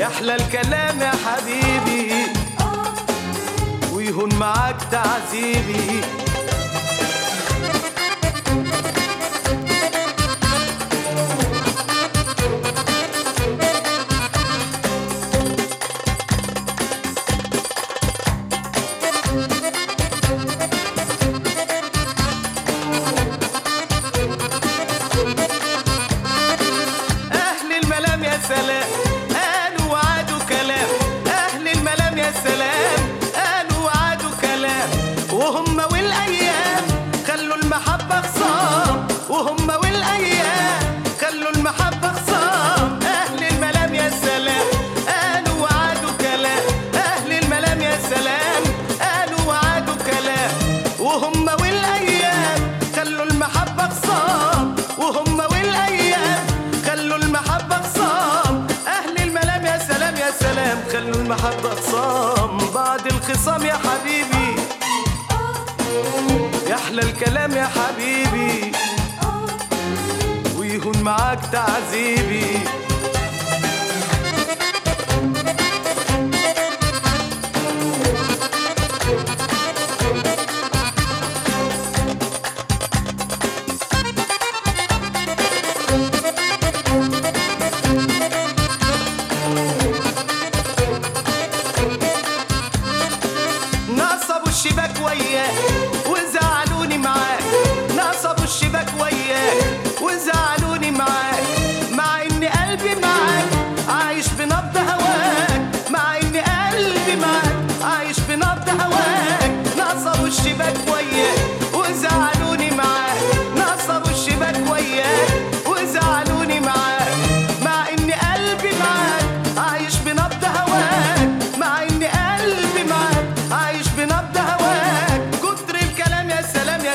يحلى الكلام يا حبيبي. ويهون معاك تعذيبي. وهم والأيام خلوا المحبة خصام. وهم والأيام خلوا المحبة خصام. أهل الملام يا سلام قالوا وعدوا كلام أهل الملام يا سلام قالوا وعدوا كلام وهم والأيام خلوا المحبة خصام. وهم والأيام خلوا المحبة خصام. أهل الملام يا سلام يا سلام خلوا المحبة خصام. بعد الخصام يا حبيبي. يحلى الكلام يا حبيبي. ويهون معاك تعذيبي.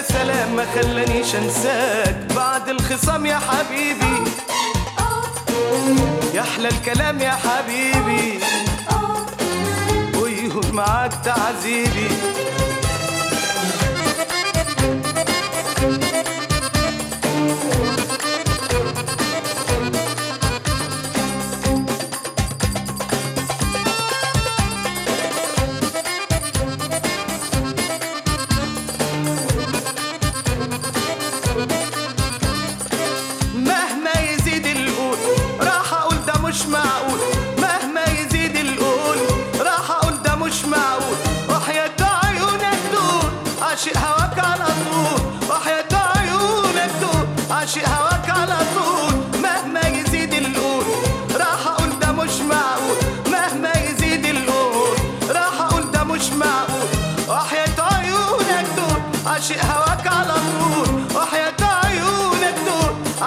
سلام يا ما خلانيش انساك. بعد الخصام يا حبيبي. يحلى الكلام يا حبيبي. ويهون معاك تعذيبي.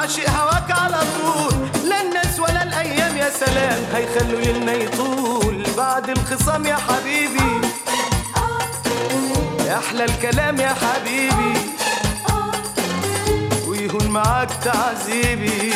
عاشق هواك على طول. لا الناس ولا الأيام يا سلام. هيخلوا يلنا يطول. بعد الخصام يا حبيبي. يحلى الكلام يا حبيبي. ويهون معاك تعذيبي.